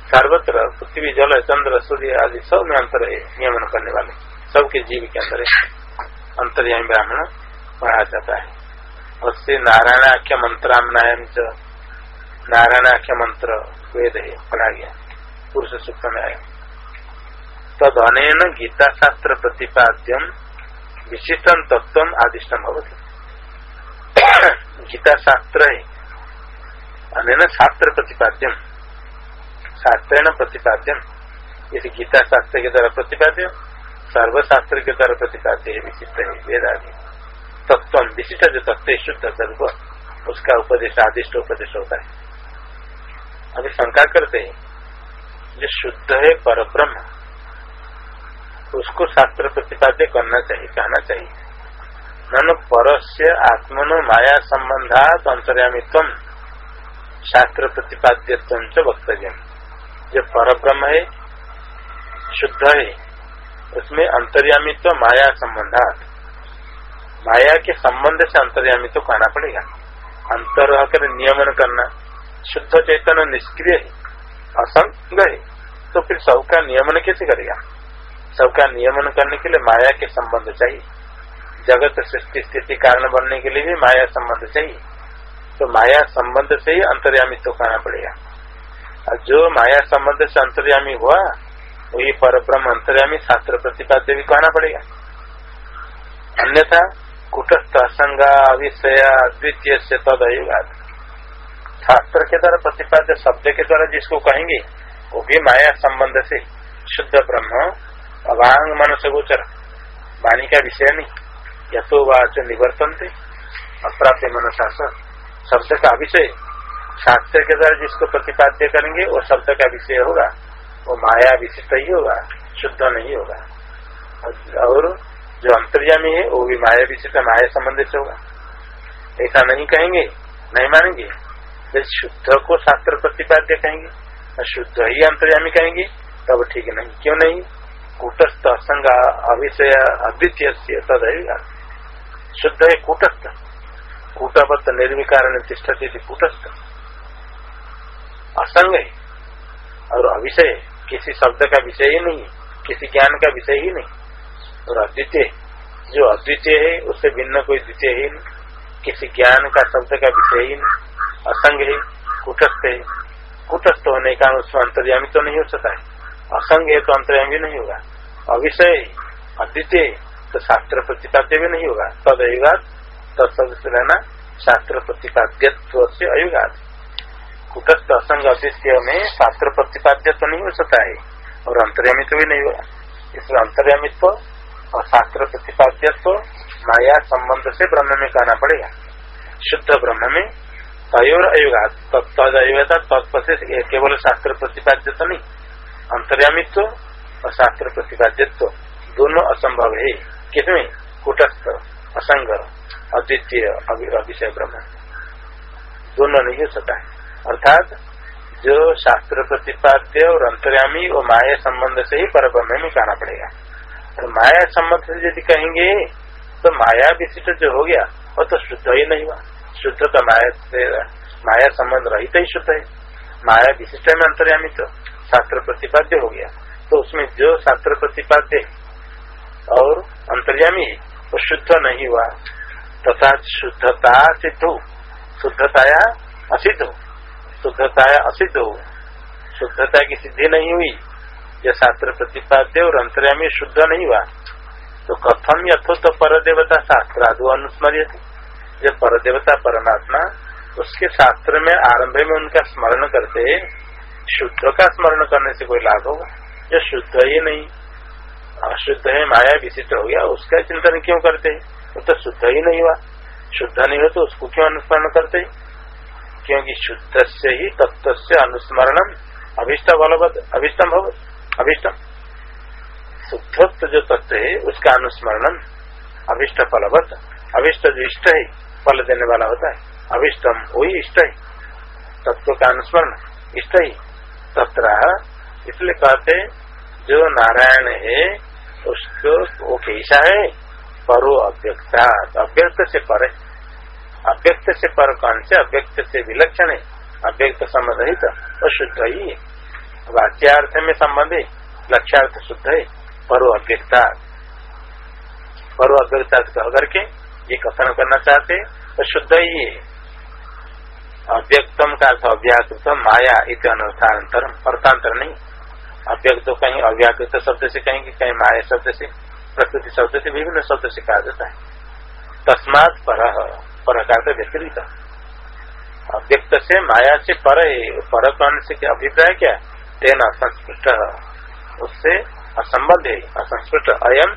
सर्वत्र पृथ्वी, जल, चंद्र, सूर्य आदि सब में अंतर है, नियमन करने वाले। सबके जीव के अंदर है। अंतर्यामी ब्राह्मण पढ़ा जाता है। श्री नारायणाख्य मंत्रामनायम च। नारायणाख्य मंत्र वेद है पढ़ा गया। पुरुष सूत्र में आया। तद अन गीता शास्त्र प्रतिपाद्यम विशिष्ट तत्व आदिष्टम भवती। *coughs* गीता शास्त्र है। अन शास्त्र प्रतिपाद्यम शास्त्र प्रतिपाद्यम। यदि गीता शास्त्र के द्वारा प्रतिपाद्य सर्वशास्त्र के द्वारा प्रतिपाद्य है विशिष्ट है वेदादि। तत्व विशिष्ट जो तत्व शुद्ध तत्व उसका उपदेश, आदिष्ट उपदेश होता है। अभी शंका करते हैं, जो शुद्ध है पर ब्रह्म उसको शास्त्र प्रतिपाद्य करना चाहिए, कहना चाहिए। नन परस्य आत्मनो माया संबंधात अंतर्यामित्व शास्त्र प्रतिपाद्य वक्तव्य जो पर ब्रह्म है, शुद्ध है, उसमें अंतर्यामित्व तो माया संबंधात। माया के संबंध से अंतर्यामित्व तो कहना पड़ेगा। अंतर रहकर नियमन करना, शुद्ध चेतन निष्क्रिय है, असंग है तो फिर सबका नियमन कैसे करेगा? सबका नियमन करने के लिए माया के संबंध चाहिए। जगत सृष्टि स्थिति कारण बनने के लिए भी माया संबंध चाहिए। तो माया संबंध से ही अंतर्यामी तो कहना पड़ेगा। और जो माया संबंध से अंतर्यामी हुआ, वही पर ब्रह्म अंतर्यामी शास्त्र प्रतिपाद्य भी कहना पड़ेगा। अन्यथा कुटस्थ असंगा अविषय अद्वितीय से तद शास्त्र के द्वारा प्रतिपाद्य शब्द के द्वारा जिसको कहेंगे, वो भी माया संबंध से। शुद्ध ब्रह्म अभांग मन से गोचर। वाणी का विषय नहीं। यथो वाच निवर्तन थे अप्राप्य मन शासन शब्द का विषय शास्त्र के द्वारा जिसको प्रतिपाद्य करेंगे, वो शब्द का विषय होगा। वो माया विशिष्ट ही होगा, शुद्ध नहीं होगा। और जो अंतर्यामी है, वो भी माया विशिष्ट, माया संबंधित होगा। ऐसा नहीं कहेंगे, नहीं मानेंगे। जब शुद्ध को शास्त्र प्रतिपाद्य कहेंगे शुद्ध ही अंतर्यामी कहेंगे, तब ठीक नहीं। क्यों नहीं? कूटस्थ असंग अविषय अद्वितीय तदेगा शुद्ध है कूटस्थ। कूटबद्ध निर्विकार तिष्ठती कूटस्थ असंग है और अविषय, किसी शब्द का विषय ही नहीं, किसी ज्ञान का विषय ही नहीं। और अद्वितीय, जो अद्वितीय है, उससे भिन्न कोई द्वितीय ही नहीं। किसी ज्ञान का शब्द का विषय ही नहीं। असंग है, कुटस्थ है। कुटस्थ होने का उसमें अंतर्यामी तो नहीं हो सकता है। असंग है तो अंतर्यामी नहीं होगा। अविषय, अद्वितीय तो शास्त्र प्रतिपाद्य भी नहीं होगा। तद अयुगात तत्सदस्य रहना शास्त्र प्रतिपाद्यत्व से अयुगात। कुटस्थ असंग अतिथ्य में शास्त्र प्रतिपाद्य तो नहीं हो सकता है और अंतर्यामित्व भी नहीं होगा इसलिए अंतर्यामित्व और शास्त्र प्रतिपाद्यत्व माया संबंध से ब्रह्म में कहना पड़ेगा। शुद्ध ब्रह्म में तयोर अयुगा तत्ता तत्व से केवल शास्त्र प्रतिपाद्य तो नहीं। अंतर्यामित्व और शास्त्र प्रतिपाद्यत्व दोनों असंभव है। किसमें कुटस्थ। असंग अद्वितीय अभिषय ब्रह्म। दोनों नहीं हो सकता है। अर्थात, जो शास्त्र प्रतिपाद्य और अंतर्यामी और माया संबंध से ही पर ब्रह्म में कहना पड़ेगा। और माया संबंध से यदि कहेंगे तो माया विशिष्ट जो हो गया, वो तो शुद्ध ही नहीं हुआ। शुद्ध तो माया से, माया संबंध रहित ही शुद्ध है। माया विशिष्ट में अंतर्यामी तो शास्त्र प्रतिपाद्य हो गया। तो उसमें जो शास्त्र प्रतिपाद्य और अंतर्यामी वो शुद्ध नहीं हुआ। तथा शुद्धता सिद्ध। शुद्धताया असिद्ध। हो शुद्धता असिद्ध। हो शुद्धता की सिद्धि नहीं हुई। यह शास्त्र प्रतिपाद्य और अंतर्यामी शुद्ध नहीं हुआ। तो कथम यथोत पर देवता शास्त्र आदि अनुस्मर्य जब पर देवता परमात्मा उसके शास्त्र में आरंभ में उनका स्मरण करते, शुद्ध का स्मरण करने से कोई लाभ होगा? जो शुद्ध ही नहीं। अशुद्ध है, माया विशिष्ट हो गया, उसका चिंतन क्यों करते वो तो शुद्ध ही नहीं हुआ। शुद्ध नहीं हो तो उसको क्यों अनुस्मरण करते क्योंकि शुद्ध से ही तत्व से अनुस्मरणम अभिष्ट बलवत अभिष्टम भवत अभिष्टम शुद्धत्व जो तत्व है, उसका अनुस्मरणम अभिष्ट फलवत अभिष्ट जो इष्ट है, फल देने वाला होता है। अभिष्टम वही इष्ट है। तत्व का अनुस्मरण इष्ट ही। तत्र इसलिए कहते जो नारायण है उसको वो कैसा है, परो अव्यक्ता। अव्यक्त से पर। अव्यक्त से पर कौन से अव्यक्त से विलक्षण है। अव्यक्त संबंध ही तो वो शुद्ध ही है। वाच्यार्थ में संबंध है, लक्ष्यार्थ शुद्ध है, परो अव्यक्ता। परो अव्यक्ता कह करके ये कथन करना चाहते तो शुद्ध ही है। अव्यक्तम का अर्थ अव्याकृतम, माया इत अनर्थांतर अर्थांतर नहीं। अव्यक्त तो कहीं अव्याकृत शब्द से कहेंगे, कहीं माया शब्द से, प्रकृति शब्द से विभिन्न शब्द से कहा जाता है। तस्मात पर पर का व्यतिरित अव्यक्त से माया से पर पर से क्या अभिप्राय क्या? तेना असंस्कृत। उससे असंबद्ध है, असंस्कृत अयम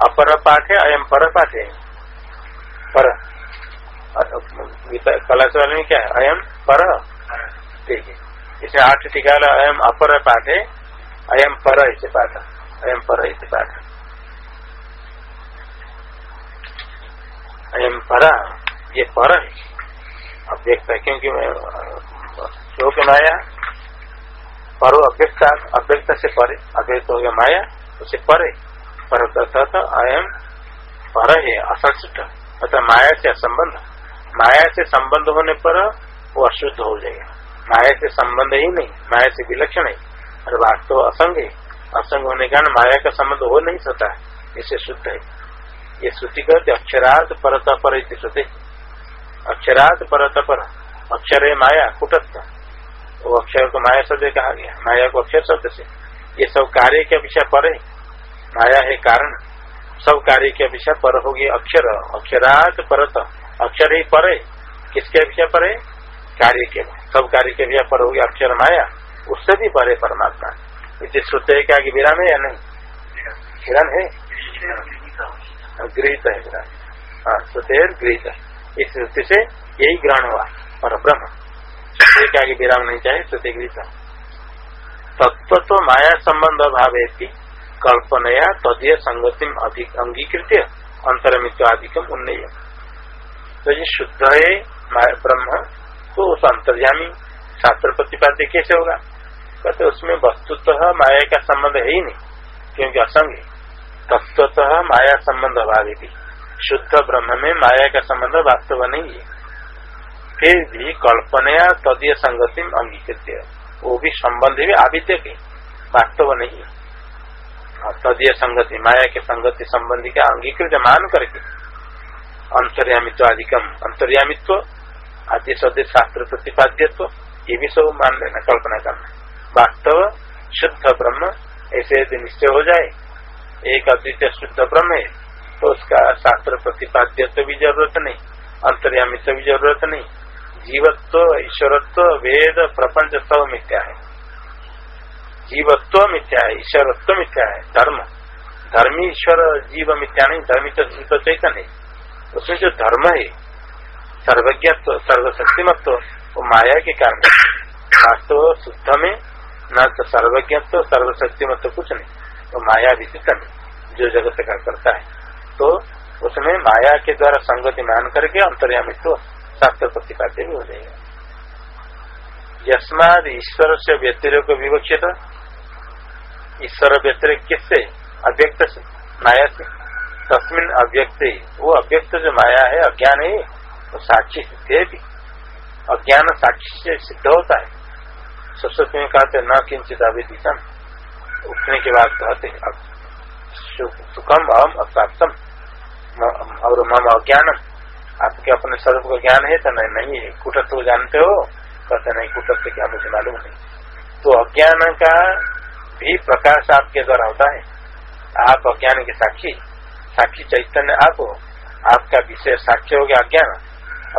अपर पाठ है अयम पर पाठ है पर कला वाले में क्या है? अयम पर। ठीक है। इसे आठ टीका अयम अपर पाठ है अयम पर पाठ। अयम पर पाठ। अयम पर, ये पर है। अव्यक्त है, क्योंकि मैं माया पर अव्यक्त अव्यक्त से परे। अव्यक्त हो गया माया उसे परे। पर अयम पर है असंसिट अतः माया से असंबंध। माया से संबंध होने पर वो अशुद्ध हो जाएगा। माया से संबंध ही नहीं, माया से विलक्षण है। और वास्तव असंग है। असंग होने के कारण माया का संबंध हो नहीं सकता। इसे शुद्ध है। ये श्रुति कहते अक्षरात परत पर श्रुति। अक्षरात परत पर। अक्षर है माया कुटस्थ वो अक्षर को माया शब्द कहा गया। माया को अक्षर शब्द से। ये सब कार्य के विषय पर है। माया है कारण। सब कार्य के विषय पर होगी अक्षर। अक्षरात परत। अक्षर ही पर है। किसके विषय पर है? कार्य के। सब कार्य के विषय पर होगी अक्षर माया। उससे भी परे परमात्मा इसे श्रुत है क्या विराम है या नहीं? हिरण है। गृहित है विराम। हाँ श्रुतेर गृहित इस श्रुति से यही ग्रहण हुआ पर ब्रह्म क्या कि विराम नहीं चाहिए श्रुति गृहित तत्व तो माया संबंध अभाव कल्पनया तदीय संगति अंगीकृत अंतरमित्वादिकम उन्नय तो ये शुद्ध है ब्रह्म तो उस अंतर्यामी शास्त्र प्रतिपाद्य कैसे होगा? कहते उसमें वस्तुतः माया का संबंध है ही नहीं, क्योंकि असंग है। तत्वतः माया संबंध अभावी भी। शुद्ध ब्रह्म में माया का संबंध वास्तव नहीं है। फिर भी कल्पनया तदीय संगति अंगीकृत वो भी संबंध भी आविद्य के वास्तव नहीं है। तदीय संगति, माया के संगति संबंधी का अंगीकृत मान करके अंतर्यामित्व अधिकम, अंतर्यामित्व आदि शब्द शास्त्र प्रतिपाद्यत्व, ये भी सब मान लेना, कल्पना करना। वास्तव शुद्ध ब्रह्म, ऐसे यदि निश्चय हो जाए, एक अद्वितीय शुद्ध ब्रह्म है तो उसका शास्त्र प्रतिपाद्यत्व भी ज़रूरत नहीं अंतर्यामित्व भी ज़रूरत नहीं। जीवत्व, ईश्वरत्व, वेद, प्रपंच सब मिथ्या है। जीवत्व मिथ्या है, ईश्वरत्व मिथ्या है, धर्म। धर्मी ईश्वर जीव मिथ्या नहीं, धर्मी तो जीव चैतन है। उसमें जो धर्म है, सर्वज्ञत्व, सर्वशक्तिमत्व, वो माया के कारण वास्तव शुद्ध में न तो सर्वज्ञ तो सर्वशक्ति सर्वज्ञत्व तो कुछ नहीं। तो माया विचित नहीं जो जगत का करता है। तो उसमें माया के द्वारा संगति मान करके अंतर्यामित्व, शास्त्र प्रतिपाद्य भी हो जाएगा। यस्माद ईश्वर से व्यतिरिक विवक्षित। ईश्वर व्यतिरिक किससे? अव्यक्त से। माया से। तस्मिन अव्यक्त। वो अव्यक्त जो माया है, अज्ञान है, वो साक्षी सिद्ध भी। अज्ञान साक्षी से सिद्ध होता है। सरस्वती में कहते न किंचित अभिदिशम उठने के बाद कहते सुखम अहम असाप्तम और मम अज्ञानम। आपके अपने स्वरूप का ज्ञान है तो नहीं नहीं, कुटत्व जानते हो, कहते नहीं, कुटत्व क्या मुझे मालूम नहीं। तो अज्ञान का भी प्रकाश आपके द्वारा होता है। आप अज्ञान के साक्षी साक्षी चैतन्य आप हो। आपका विषय साक्षी हो गया अज्ञान।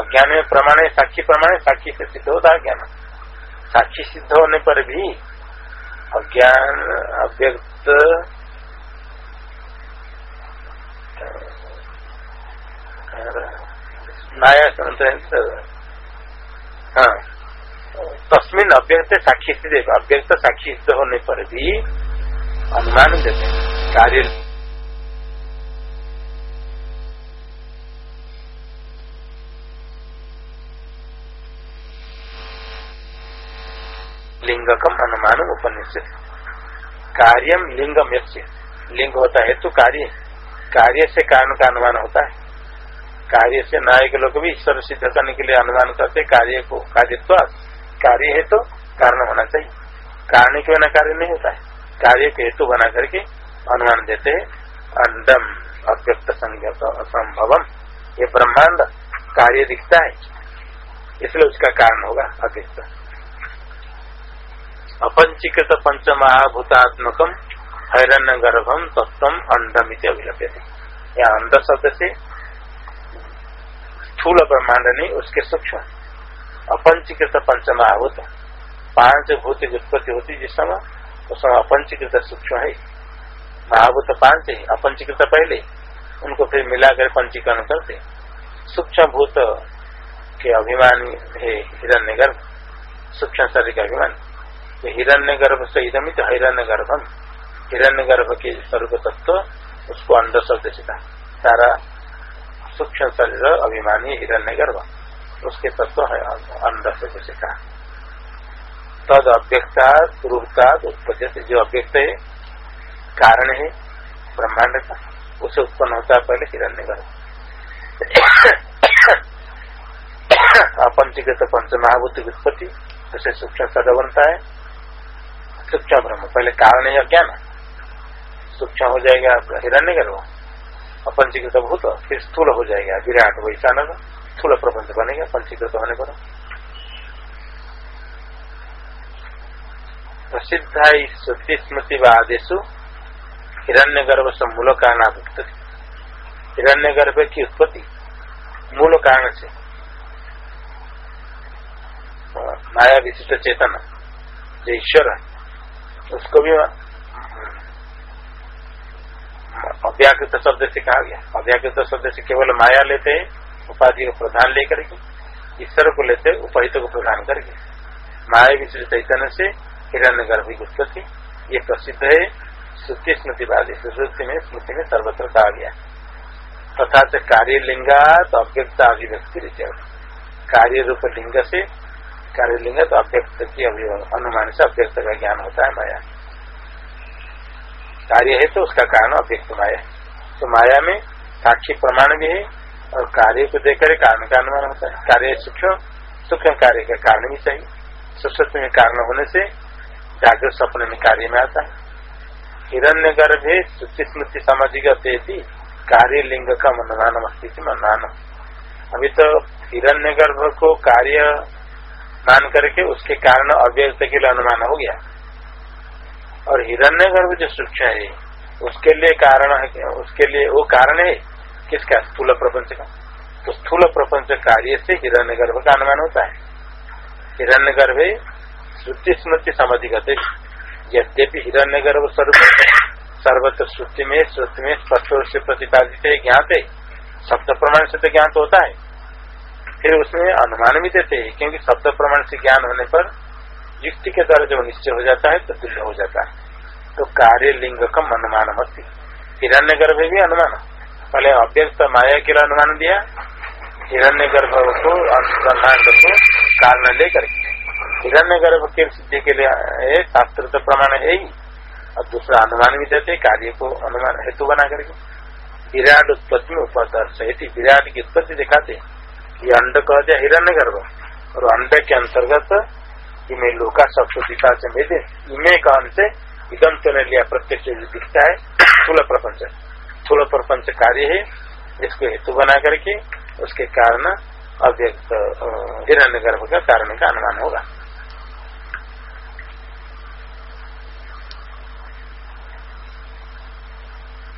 अज्ञान में प्रमाण है, साक्षी प्रमाण है, साक्षी से सिद्ध होता है ज्ञान साक्षी सिद्ध होने पर भी अज्ञान अव्यक्त हाँ तस्मिन अव्यक्त साक्षी सिद्ध, अव्यक्त साक्षी सिद्ध होने पर भी अनुमान देते कार्य लिंगकम अनुमान उपनिषद कार्यम लिंगम लिंग होता है तो कार्य। कार्य से कारण का अनुमान होता है। कार्य से नायक लोग भी ईश्वर सिद्ध करने के लिए अनुमान करते कार्य को, कार्यत्व। कार्य है तो कारण होना चाहिए। कारण के बिना कार्य नहीं होता है। कार्य को हेतु बना करके अनुमान देते हैं। अंडम अव्यक्त संज्ञक असंभवम। ये ब्रह्मांड कार्य दिखता है। इसलिए उसका कारण होगा अव्यक्त। अपंचीकृत पंचमहाभूतात्मकम हैरण्य गर्भम तत्व अंडम अभिलप्य या अंड शब्द से स्थूल ब्रह्मांड नहीं उसके सूक्ष्म। अपंचीकृत पंचमहाभूत पाँच भूत उत्पत्ति होती जिस समय, उस समय अपंचीकृत सूक्ष्म है। महाभूत पाँच है, अपंचीकृत पहले। उनको फिर मिलाकर पंचीकरण करते। सूक्ष्म भूत के अभिमानी है हिरण्य गर्भ सूक्ष्म शरीर का अभिमानी। हिरण्य गर्भ से इधम तो हिरण्य गर्भम हिरण्य गर्भ के स्वरूप तत्व उसको अंड शब्द से था सारा सूक्ष्म शरीर अभिमानी हिरण्य गर्भ उसके तत्व है अंड शब्द से कहा तद अव्यक्ता रूपता उत्पत्ति जो अव्यक्त है कारण है ब्रह्मांड का उसे उत्पन्न होता है पहले हिरण्य गर्भ अपंचीकृत पंच महाभूत की उत्पत्ति उसे सूक्ष्म शरीर बनता है सूक्ष्म ब्रह्म पहले कारण है अज्ञान सूक्ष्म हो जाएगा हिरण्य गर्भ अपंचीकृत भूत, फिर स्थूल हो जाएगा, विराट वैसा न स्थूल प्रपंच बनेगा, पंचीकृत होने पर। प्रसिद्ध श्रुति स्मृति व आदेशु हिरण्य गर्भ से मूल कारण हिरण्य गर्भ की उत्पत्ति मूल कारण से। माया विशिष्ट चेतन। जो ईश्वर उसको भी अव्याकृत शब्द से कहा गया। अव्याकृत शब्द से केवल माया लेते हैं, उपाधि को प्रधान लेकर के, ईश्वर को लेते उपहित को प्रधान करके। माया विशिष्ट चैतन्य से हिरण्य गर्भ की उत्पत्ति ये प्रसिद्ध है। श्रुति स्मृति वादी श्रुति में, स्मृति में सर्वत्र कहा गया तथा से कार्य लिंगात अव्यक्त अभिव्यक्ति कार्य रूप लिंग से कार्य लिंग तो अव्यक्त की अनुमान से अव्यक्त का ज्ञान होता है माया। कार्य है तो उसका कारण अव्यक्त माया। तो माया में साक्षी प्रमाण भी है और कार्य को देखकर कारण का अनुमान होता है। कार्य सूक्ष्म सूक्ष्म कार्य का कारण भी चाहिए सुस्वत में कारण होने से जागृत सपने में कार्य में आता है। हिरण्य गर्भ है श्रुति स्मृति सामाजिक कार्य लिंग का मनमान अस्तित्व अभी तो हिरण्य गर्भ को कार्य मान करके उसके कारण अव्यक्त के लिए अनुमान हो गया। और हिरण्य गर्भ जो सूक्ष्म है, उसके लिए कारण है उसके लिए वो कारण है किसका? स्थूल प्रपंच का। तो स्थूल प्रपंच कार्य से हिरण्य गर्भ का अनुमान होता है। हिरण्य गर्भ श्रुति स्मृति समाधि कहते यद्यपि हिरण्य गर्भ स्वरूप सर्वत्र श्रुति में श्रुति में स्पष्ट रूप से प्रतिपादित है, ज्ञात है। शब्द प्रमाण से तो ज्ञात होता है। फिर उसमें अनुमान भी देते हैं, क्योंकि शब्द प्रमाण से ज्ञान होने पर युक्ति के द्वारा जब निश्चय हो जाता है तो तुल्य हो जाता है। तो कार्य लिंग कम अनुमान मस्ती हिरण्य गर्भ भी अनुमान। पहले अव्यक्त माया के लिए अनुमान दिया। हिरण्य गर्भ को ब्रह्मांड को कारण लेकर हिरण्य गर्भ के सिद्धि के लिए शास्त्र तो प्रमाण है ही। और दूसरा अनुमान भी देते कार्य को अनुमान हेतु बना करके विराट उत्पत्ति में उपदर्श विराट की उत्पत्ति दिखाते ये अंड दिया हिरण्य गर्भ और अंड के अंतर्गत इमे लोका दिखा से भेदे इमे कहन से इदम तो ने लिया प्रत्यक्ष दिखता है स्थूल प्रपंच स्थूल प्रपंच कार्य है इसको हेतु बना करके उसके कारण अव्यक्त हिरण्य गर्भ का कारण का अनुमान होगा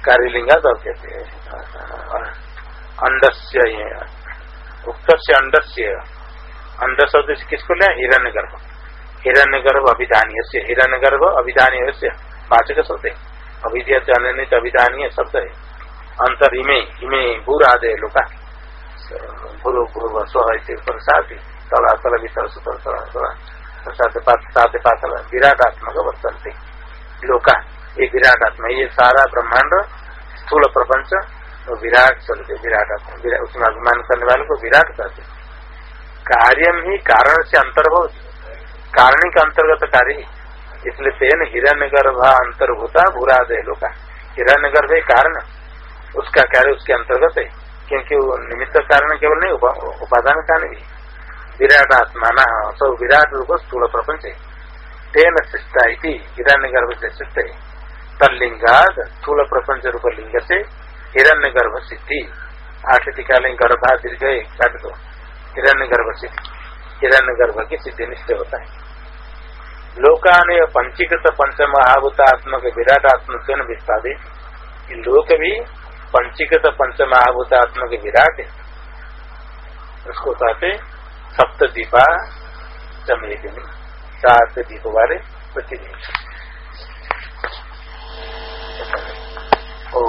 कार्यलिंगा तो कहते हैं अंडस्य उक्त से अंडस्य अंड शब्द से किसको लिया? हिरण्य गर्भ हिरण्य गर्भ अभिधानीय से हिरण्य गर्भ अभिधानीय से वाचक शब्द है। अभिधेय अनित अभिधानीय शब्द है। अंतर इमे इमे भूर आदे लोका। भूर, भूर्व, स्व प्रसाद, तला, तल वितर सात पातल विराटात्मक वर्तनते। लोका, ये विराट आत्मा ये सारा ब्रह्मांड स्थूल प्रपंच तो विराट चलते विराट उसमें अभिमान करने वाले को विराट कहते कार्यम ही कारण से अंतर्भूत। कारण का अंतर्गत कार्य ही। इसलिए तेन हिरण्य गर्भ अंतर्भूता बुरा दे लोका हिरण्य गर्भ कारण। उसका कार्य उसके अंतर्गत है, क्योंकि निमित्त कारण केवल नहीं उपादान कारण भी। विराट आत्मा न सब विराट रूप स्थूल प्रपंच है। तेन शिष्टा हिरण्य गर्भ से शिष्ट है तलिंगाद स्थूल प्रपंच रूप लिंग से हिरण्य गर्भ सिद्धि आठ टीका लिंग गर्भा दीर्घ काट दो हिरण्य गर्भ सिद्धि हिरण्य गर्भ की सिद्धि निश्चय होता है लोकान पंचीकृत पंच महाभूतात्मक विराट आत्म से विस्तादित लोक भी पंचीकृत पंच महाभूतात्मक विराट है। उसको कहते सप्त दीपा चमेलिनी सात दीप वाले प्रतिदिन ओ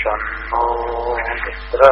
शन्नो मित्र